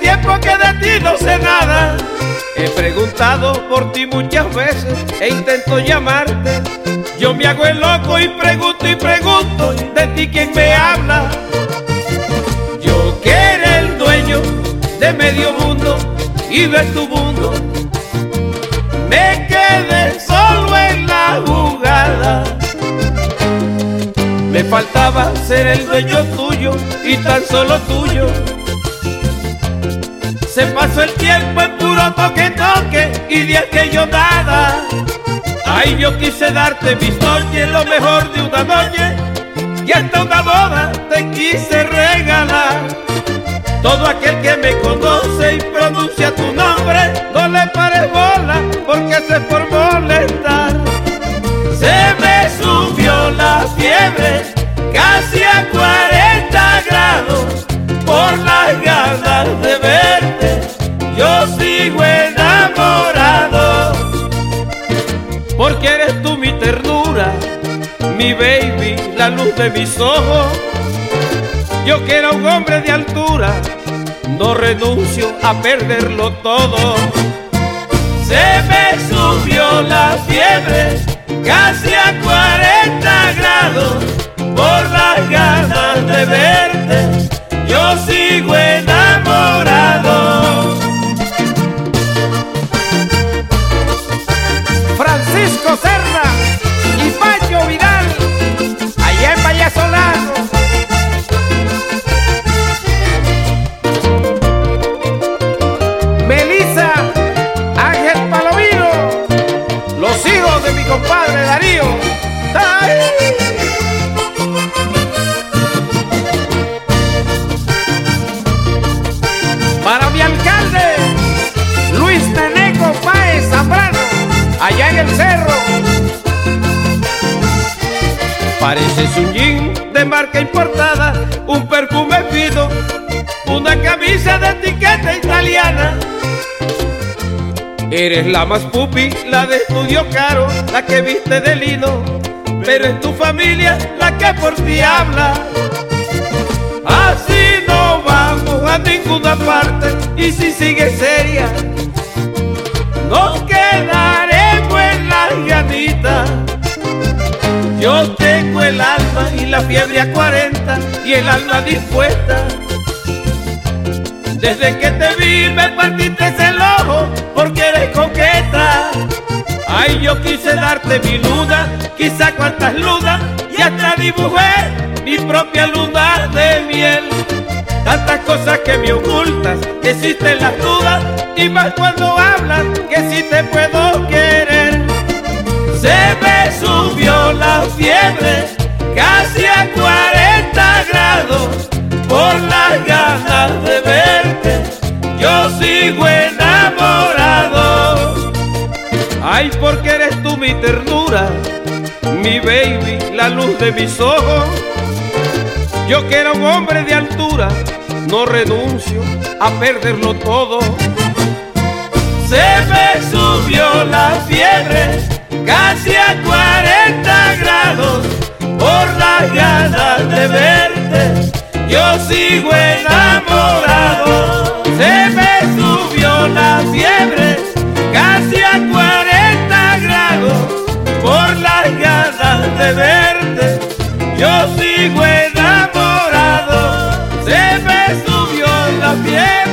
Tiempo que de ti no sé nada. He preguntado por ti muchas veces e intento llamarte. Yo me hago el loco y pregunto y pregunto de ti quién me habla. Yo que era el dueño de medio mundo y de tu mundo. Me quedé solo en la jugada. Me faltaba ser el dueño tuyo y tan solo tuyo. Se pasó el tiempo en puro toque toque y de que yo nada. Ay, yo quise darte mis noches, lo mejor de una noche y hasta una boda te quise regalar. Todo aquel baby, la luz de mis ojos. Yo que era un hombre de altura, no renuncio a perderlo todo. Se me subió la fiebre casi a 40 grados por las ganas de verte. Cerro. Pareces un jean de marca importada, un perfume fino, una camisa de etiqueta italiana. Eres la más pupi, la de estudio caro, la que viste de lino, pero es tu familia la que por ti habla. Así no vamos a ninguna parte y si sigues Tengo el alma y la fiebre a 40 y el alma dispuesta. Desde que te vi me partiste el ojo porque eres coqueta. Ay, yo quise darte mi luna, quizá cuantas lunas y hasta dibujé mi propia luna de miel. Tantas cosas que me ocultas, que existen las dudas y más cuando hablas que si te puedo por las ganas de verte. Yo sigo enamorado. Ay, porque eres tú mi ternura, mi baby, la luz de mis ojos. Yo que era un hombre de altura, no renuncio a perderlo todo. Se me subió la fiebre casi a 40 fue enamorado, se me subió la piel.